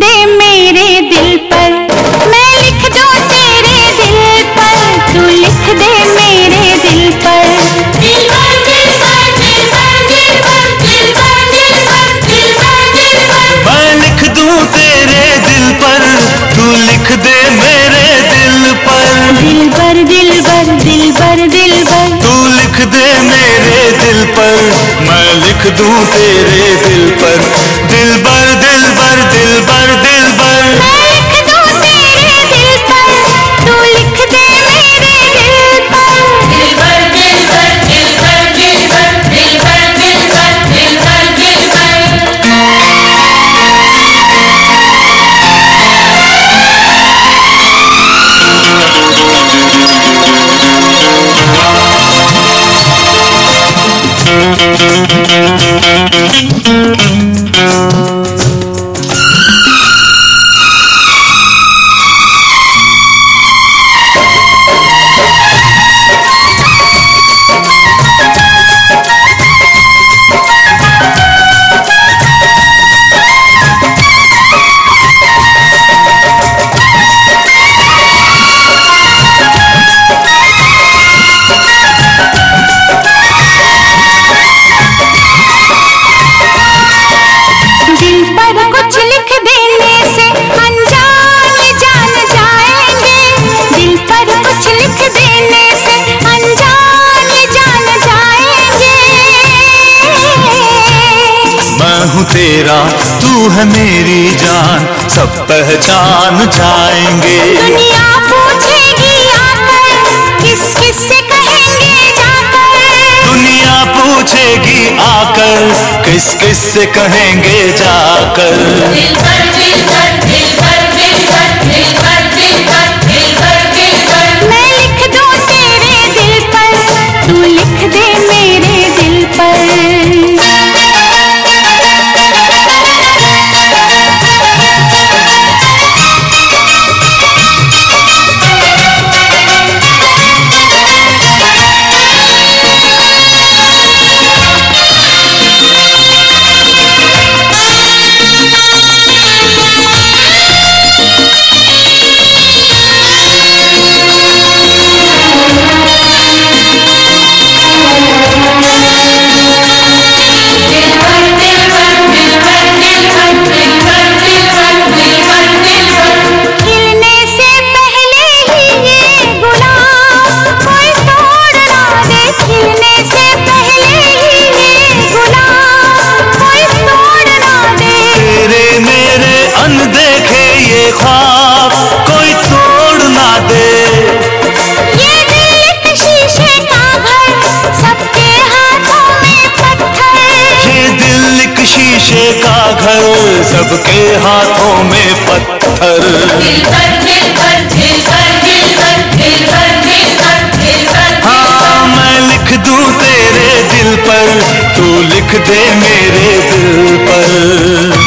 दे में लिख दूँ तेरे दिल पर। मेरा तू है मेरी जान। सब पहचान जाएँगे। दुनिया पूछेगी आकर किस किस से कहेंगे जाकर। दुनिया पूछेगी आकर किस किस से कहेंगे जाकर। ख्वाब कोई तोड़ ना दे। ये दिल शीशे का घर सबके हाथों में पत्थर। ये दिल शीशे का घर सबके हाथों में पत्थर। हाँ मैं लिख दूँ तेरे दिल पर तू लिख दे मेरे दिल पर।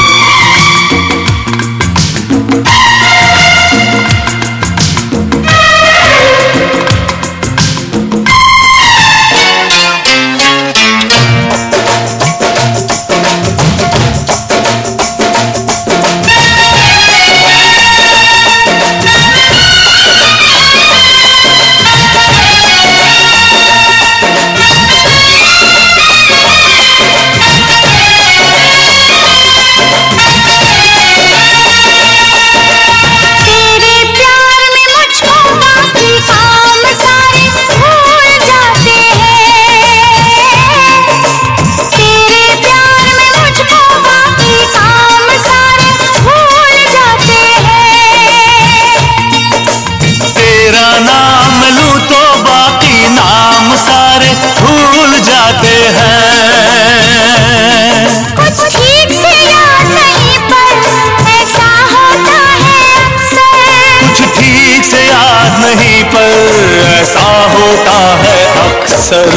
सर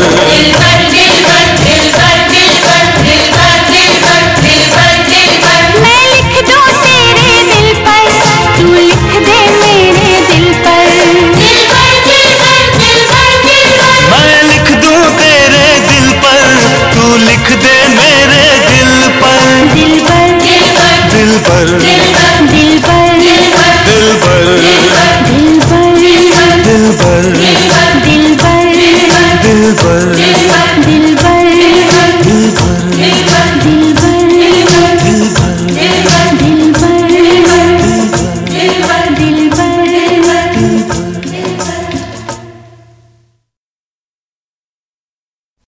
लिख तेरे दिल पर, तू लिख दे मेरे दिल पर दिल पर। दिल पर दिल पर दिल पर।